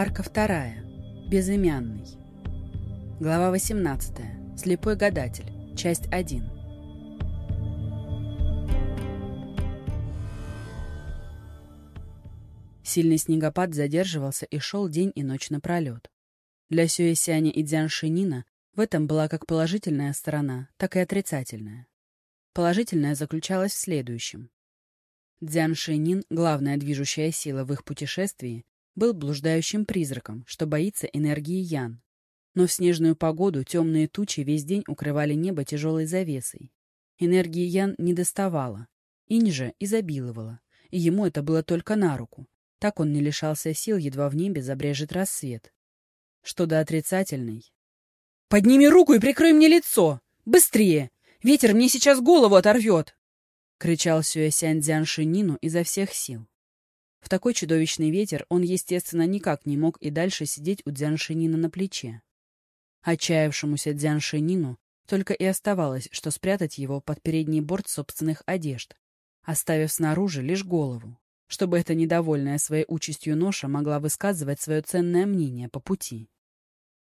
Арка вторая. Безымянный. Глава 18. Слепой гадатель. Часть 1. Сильный снегопад задерживался и шел день и ночь напролет. Для Сюэсяня и Дзян Шинина в этом была как положительная сторона, так и отрицательная. Положительная заключалась в следующем. Дзян Шинин, главная движущая сила в их путешествии, был блуждающим призраком, что боится энергии Ян. Но в снежную погоду темные тучи весь день укрывали небо тяжелой завесой. Энергии Ян не доставала. Инь же изобиловала, и ему это было только на руку. Так он не лишался сил, едва в небе забрежет рассвет. Что до отрицательной... «Подними руку и прикрой мне лицо! Быстрее! Ветер мне сейчас голову оторвет!» — кричал Сюэсянь Дзян Шинину изо всех сил. В такой чудовищный ветер он, естественно, никак не мог и дальше сидеть у Дзян Шинина на плече. Отчаявшемуся Дзян Шинину только и оставалось, что спрятать его под передний борт собственных одежд, оставив снаружи лишь голову, чтобы эта недовольная своей участью ноша могла высказывать свое ценное мнение по пути.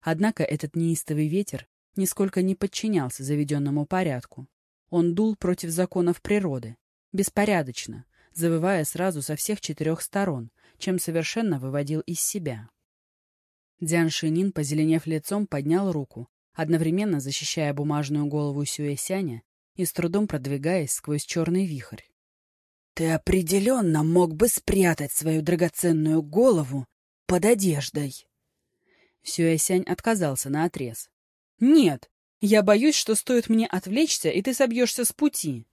Однако этот неистовый ветер нисколько не подчинялся заведенному порядку, он дул против законов природы, беспорядочно, завывая сразу со всех четырех сторон, чем совершенно выводил из себя. Дзян Шинин, позеленев лицом, поднял руку, одновременно защищая бумажную голову Сюэсяня и с трудом продвигаясь сквозь черный вихрь. «Ты определенно мог бы спрятать свою драгоценную голову под одеждой!» Сюэсянь отказался на отрез. «Нет, я боюсь, что стоит мне отвлечься, и ты собьешься с пути.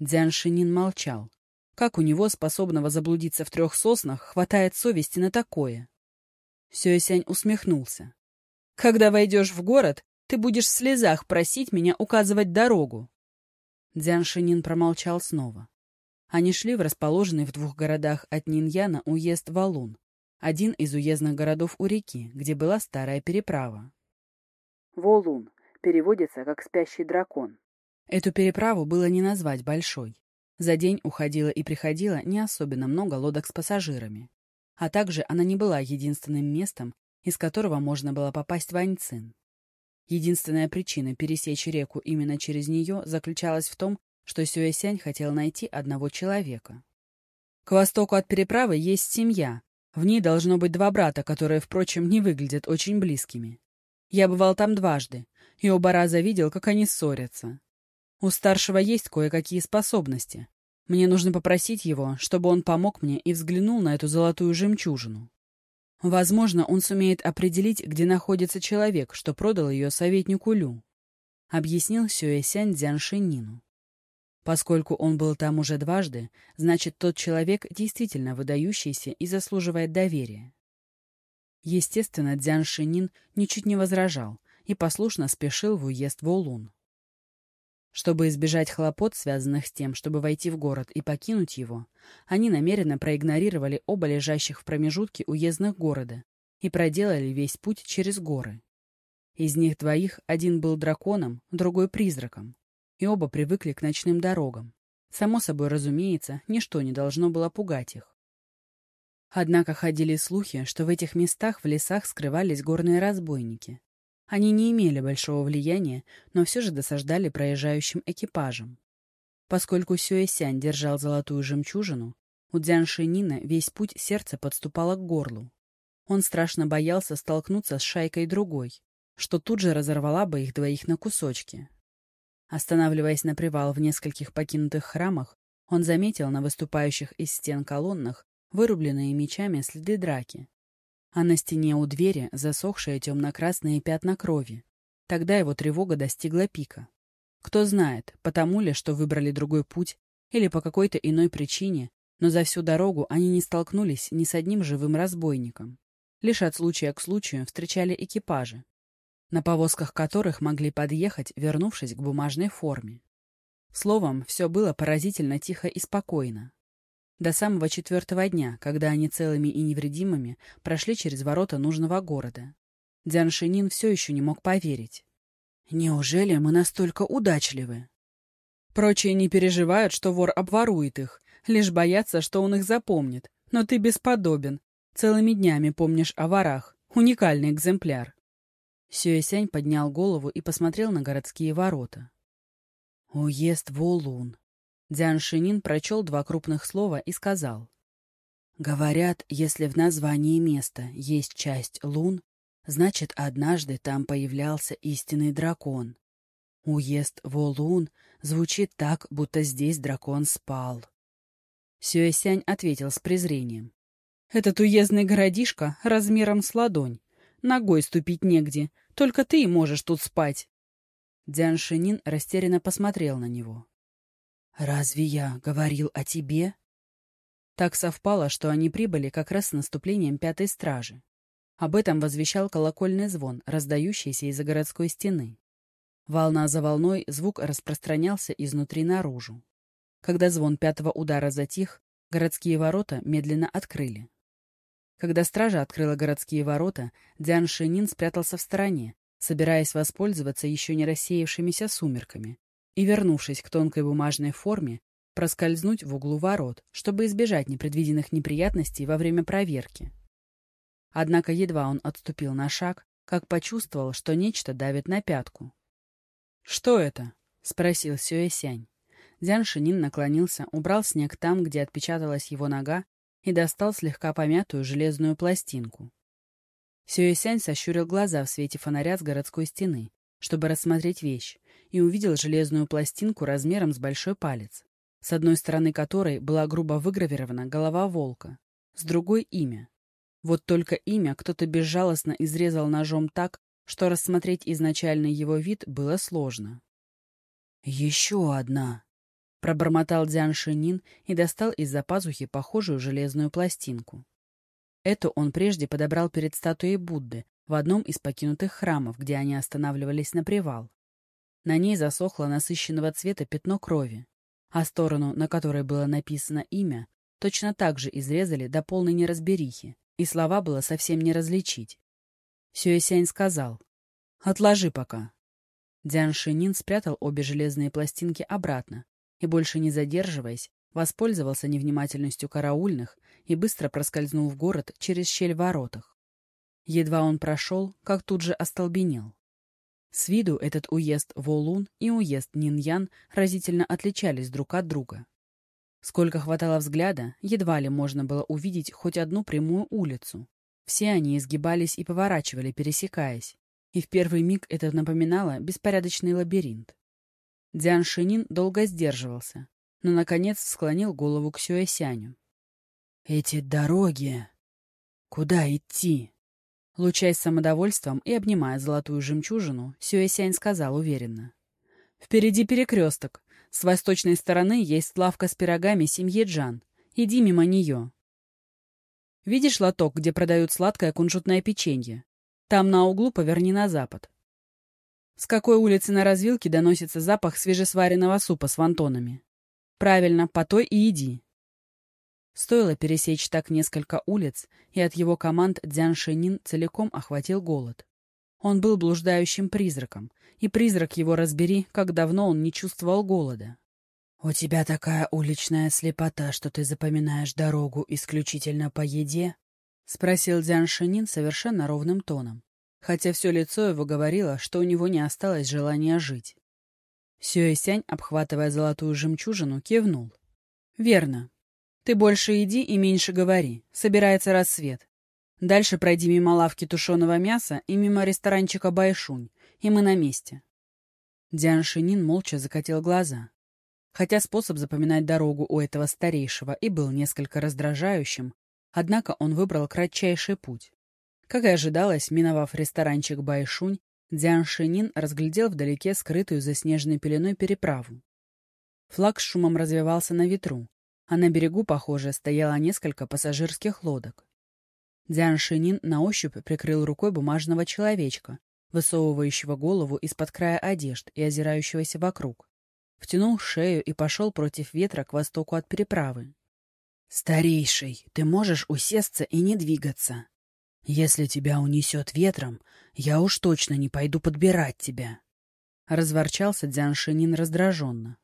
Дзян Шинин молчал. Как у него, способного заблудиться в трех соснах, хватает совести на такое? Сюэсянь усмехнулся. «Когда войдешь в город, ты будешь в слезах просить меня указывать дорогу». Дзян Шинин промолчал снова. Они шли в расположенный в двух городах от Ниньяна уезд Валун, один из уездных городов у реки, где была старая переправа. Волун переводится как «спящий дракон». Эту переправу было не назвать большой. За день уходило и приходило не особенно много лодок с пассажирами. А также она не была единственным местом, из которого можно было попасть в Аньцин. Единственная причина пересечь реку именно через нее заключалась в том, что Сюэсянь хотел найти одного человека. К востоку от переправы есть семья. В ней должно быть два брата, которые, впрочем, не выглядят очень близкими. Я бывал там дважды, и оба раза видел, как они ссорятся. У старшего есть кое-какие способности. Мне нужно попросить его, чтобы он помог мне и взглянул на эту золотую жемчужину. Возможно, он сумеет определить, где находится человек, что продал ее советнику Лю. Объяснил Сюэсянь Дзяншинину. Поскольку он был там уже дважды, значит, тот человек действительно выдающийся и заслуживает доверия. Естественно, Дзян ничуть не возражал и послушно спешил в уезд в Олун. Чтобы избежать хлопот, связанных с тем, чтобы войти в город и покинуть его, они намеренно проигнорировали оба лежащих в промежутке уездных города и проделали весь путь через горы. Из них двоих один был драконом, другой — призраком, и оба привыкли к ночным дорогам. Само собой разумеется, ничто не должно было пугать их. Однако ходили слухи, что в этих местах в лесах скрывались горные разбойники. Они не имели большого влияния, но все же досаждали проезжающим экипажам. Поскольку Сюэсянь держал золотую жемчужину, у Дзяншинина весь путь сердце подступало к горлу. Он страшно боялся столкнуться с шайкой другой, что тут же разорвала бы их двоих на кусочки. Останавливаясь на привал в нескольких покинутых храмах, он заметил на выступающих из стен колоннах вырубленные мечами следы драки. А на стене у двери засохшие темно-красные пятна крови. Тогда его тревога достигла пика. Кто знает, потому ли, что выбрали другой путь, или по какой-то иной причине, но за всю дорогу они не столкнулись ни с одним живым разбойником. Лишь от случая к случаю встречали экипажи, на повозках которых могли подъехать, вернувшись к бумажной форме. Словом, все было поразительно тихо и спокойно. До самого четвертого дня, когда они целыми и невредимыми прошли через ворота нужного города. Дзян Шинин все еще не мог поверить. «Неужели мы настолько удачливы?» Прочие не переживают, что вор обворует их, лишь боятся, что он их запомнит. Но ты бесподобен. Целыми днями помнишь о ворах. Уникальный экземпляр. Сюэсянь поднял голову и посмотрел на городские ворота. «Уезд Волун». Дзян Шинин прочел два крупных слова и сказал. «Говорят, если в названии места есть часть лун, значит, однажды там появлялся истинный дракон. Уезд Волун звучит так, будто здесь дракон спал». Сюэсянь ответил с презрением. «Этот уездный городишко размером с ладонь. Ногой ступить негде, только ты можешь тут спать. Дзян Шинин растерянно посмотрел на него. «Разве я говорил о тебе?» Так совпало, что они прибыли как раз с наступлением пятой стражи. Об этом возвещал колокольный звон, раздающийся из-за городской стены. Волна за волной звук распространялся изнутри наружу. Когда звон пятого удара затих, городские ворота медленно открыли. Когда стража открыла городские ворота, Дзян Шинин спрятался в стороне, собираясь воспользоваться еще не рассеявшимися сумерками, и, вернувшись к тонкой бумажной форме, проскользнуть в углу ворот, чтобы избежать непредвиденных неприятностей во время проверки. Однако едва он отступил на шаг, как почувствовал, что нечто давит на пятку. «Что это?» — спросил Сюэсянь. Дзян Шинин наклонился, убрал снег там, где отпечаталась его нога, и достал слегка помятую железную пластинку. Сюэсянь сощурил глаза в свете фонаря с городской стены, чтобы рассмотреть вещь, и увидел железную пластинку размером с большой палец, с одной стороны которой была грубо выгравирована голова волка, с другой — имя. Вот только имя кто-то безжалостно изрезал ножом так, что рассмотреть изначальный его вид было сложно. «Еще одна!» Пробормотал Дзян Шинин и достал из-за пазухи похожую железную пластинку. Эту он прежде подобрал перед статуей Будды в одном из покинутых храмов, где они останавливались на привал. На ней засохло насыщенного цвета пятно крови, а сторону, на которой было написано имя, точно так же изрезали до полной неразберихи, и слова было совсем не различить. Сюэсянь сказал, «Отложи пока». Дзян Шинин спрятал обе железные пластинки обратно, и, больше не задерживаясь, воспользовался невнимательностью караульных и быстро проскользнул в город через щель в воротах. Едва он прошел, как тут же остолбенел. С виду этот уезд Волун и уезд Ниньян разительно отличались друг от друга. Сколько хватало взгляда, едва ли можно было увидеть хоть одну прямую улицу. Все они изгибались и поворачивали, пересекаясь, и в первый миг это напоминало беспорядочный лабиринт. Дзян Шинин долго сдерживался, но, наконец, склонил голову к Сюэсяню. «Эти дороги... Куда идти?» Лучаясь самодовольством и обнимая золотую жемчужину, Сюэсянь сказал уверенно. «Впереди перекресток. С восточной стороны есть лавка с пирогами семьи Джан. Иди мимо нее. Видишь лоток, где продают сладкое кунжутное печенье? Там на углу поверни на запад. С какой улицы на развилке доносится запах свежесваренного супа с вантонами? Правильно, по той и иди. Стоило пересечь так несколько улиц, и от его команд Дзян Шенин целиком охватил голод. Он был блуждающим призраком, и призрак его разбери, как давно он не чувствовал голода. «У тебя такая уличная слепота, что ты запоминаешь дорогу исключительно по еде?» — спросил Дзян Шенин совершенно ровным тоном хотя все лицо его говорило, что у него не осталось желания жить. Сюэсянь, обхватывая золотую жемчужину, кивнул. «Верно. Ты больше иди и меньше говори. Собирается рассвет. Дальше пройди мимо лавки тушеного мяса и мимо ресторанчика Байшунь, и мы на месте». Диан Шинин молча закатил глаза. Хотя способ запоминать дорогу у этого старейшего и был несколько раздражающим, однако он выбрал кратчайший путь. Как и ожидалось, миновав ресторанчик Байшунь, Дзян Шинин разглядел вдалеке скрытую заснеженной пеленой переправу. Флаг с шумом развивался на ветру, а на берегу, похоже, стояло несколько пассажирских лодок. Дзян Шинин на ощупь прикрыл рукой бумажного человечка, высовывающего голову из-под края одежд и озирающегося вокруг. Втянул шею и пошел против ветра к востоку от переправы. «Старейший, ты можешь усесться и не двигаться», «Если тебя унесет ветром, я уж точно не пойду подбирать тебя!» Разворчался Дзян Шинин раздраженно.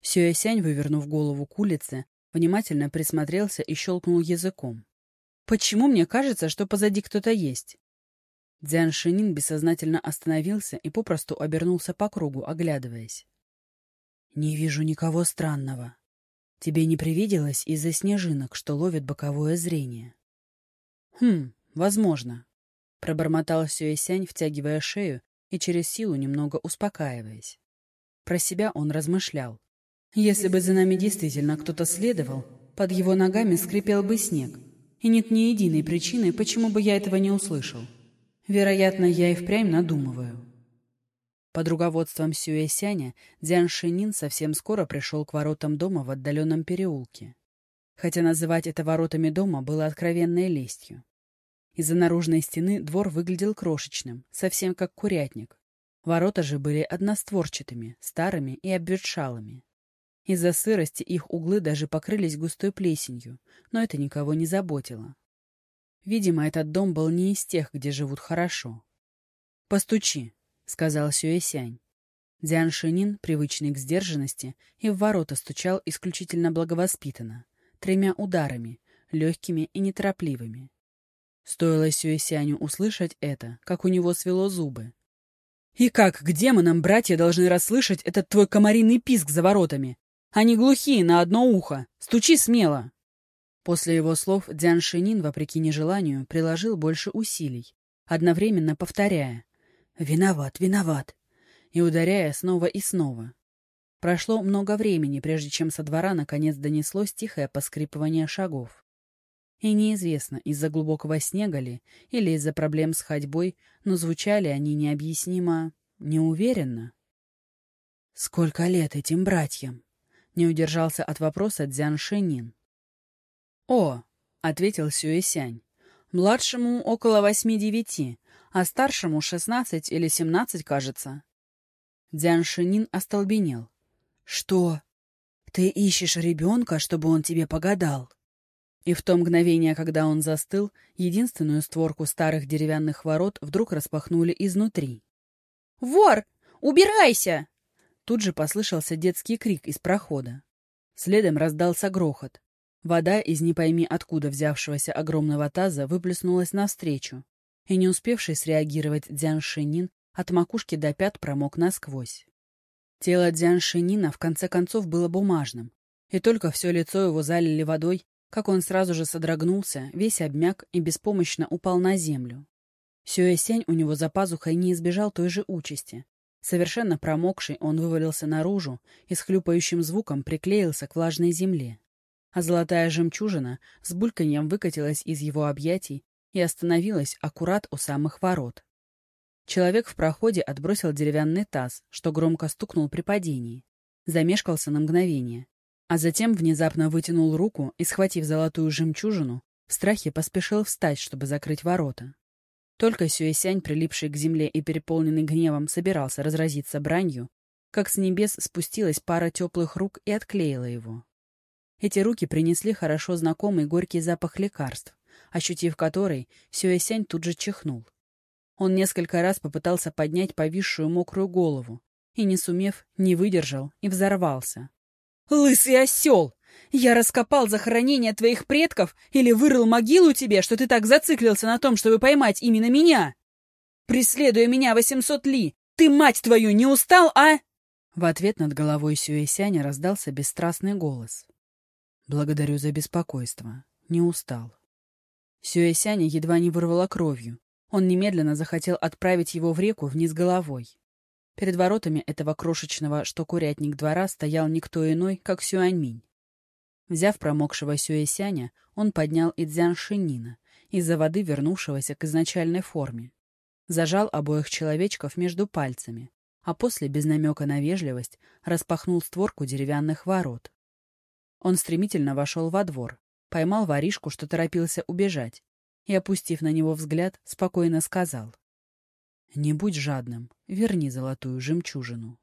Сюэсянь, вывернув голову к улице, внимательно присмотрелся и щелкнул языком. Почему мне кажется, что позади кто-то есть? Дзян Шинин бессознательно остановился и попросту обернулся по кругу, оглядываясь. «Не вижу никого странного. Тебе не привиделось из-за снежинок, что ловит боковое зрение?» «Хм, возможно», — пробормотал Сюэсянь, втягивая шею и через силу немного успокаиваясь. Про себя он размышлял. «Если бы за нами действительно кто-то следовал, под его ногами скрипел бы снег, и нет ни единой причины, почему бы я этого не услышал. Вероятно, я и впрямь надумываю». Под руководством Сюэсяня Дзян Шинин совсем скоро пришел к воротам дома в отдаленном переулке. Хотя называть это воротами дома было откровенной лестью. Из-за наружной стены двор выглядел крошечным, совсем как курятник. Ворота же были одностворчатыми, старыми и обветшалыми. Из-за сырости их углы даже покрылись густой плесенью, но это никого не заботило. Видимо, этот дом был не из тех, где живут хорошо. «Постучи», — сказал Сюэсянь. Дзян Шинин, привычный к сдержанности, и в ворота стучал исключительно благовоспитанно, тремя ударами, легкими и неторопливыми. Стоило Сюэсяню услышать это, как у него свело зубы. «И как к демонам братья должны расслышать этот твой комариный писк за воротами? Они глухие на одно ухо. Стучи смело!» После его слов Дзян Шинин, вопреки нежеланию, приложил больше усилий, одновременно повторяя «Виноват, виноват!» и ударяя снова и снова. Прошло много времени, прежде чем со двора наконец донеслось тихое поскрипывание шагов. И неизвестно, из-за глубокого снега ли или из-за проблем с ходьбой, но звучали они необъяснимо неуверенно. «Сколько лет этим братьям?» — не удержался от вопроса Дзян Шенин. «О!» — ответил Сюэсянь. «Младшему около восьми-девяти, а старшему шестнадцать или семнадцать, кажется». Дзян Шинин остолбенел. «Что? Ты ищешь ребенка, чтобы он тебе погадал?» И в то мгновение, когда он застыл, единственную створку старых деревянных ворот вдруг распахнули изнутри. «Вор! Убирайся!» Тут же послышался детский крик из прохода. Следом раздался грохот. Вода из не пойми откуда взявшегося огромного таза выплеснулась навстречу, и не успевший среагировать Дзян Шинин от макушки до пят промок насквозь. Тело Дзян Шинина в конце концов было бумажным, и только все лицо его залили водой, как он сразу же содрогнулся, весь обмяк и беспомощно упал на землю. Сюэсень у него за пазухой не избежал той же участи. Совершенно промокший, он вывалился наружу и с хлюпающим звуком приклеился к влажной земле а золотая жемчужина с бульканьем выкатилась из его объятий и остановилась аккурат у самых ворот. Человек в проходе отбросил деревянный таз, что громко стукнул при падении. Замешкался на мгновение, а затем внезапно вытянул руку и, схватив золотую жемчужину, в страхе поспешил встать, чтобы закрыть ворота. Только Сюэсянь, прилипший к земле и переполненный гневом, собирался разразиться бранью, как с небес спустилась пара теплых рук и отклеила его. Эти руки принесли хорошо знакомый горький запах лекарств, ощутив который, Сюэсянь тут же чихнул. Он несколько раз попытался поднять повисшую мокрую голову и, не сумев, не выдержал и взорвался. «Лысый осел! Я раскопал захоронение твоих предков или вырыл могилу тебе, что ты так зациклился на том, чтобы поймать именно меня? Преследуя меня восемьсот ли, ты, мать твою, не устал, а?» В ответ над головой Сюэсяня раздался бесстрастный голос. Благодарю за беспокойство. Не устал. Сюэсяня едва не вырвала кровью. Он немедленно захотел отправить его в реку вниз головой. Перед воротами этого крошечного, что курятник двора, стоял никто иной, как Сюаньминь. Взяв промокшего Сюэсяня, он поднял Идзян Шинина, из-за воды вернувшегося к изначальной форме. Зажал обоих человечков между пальцами, а после, без намека на вежливость, распахнул створку деревянных ворот. Он стремительно вошел во двор, поймал воришку, что торопился убежать, и, опустив на него взгляд, спокойно сказал. «Не будь жадным, верни золотую жемчужину».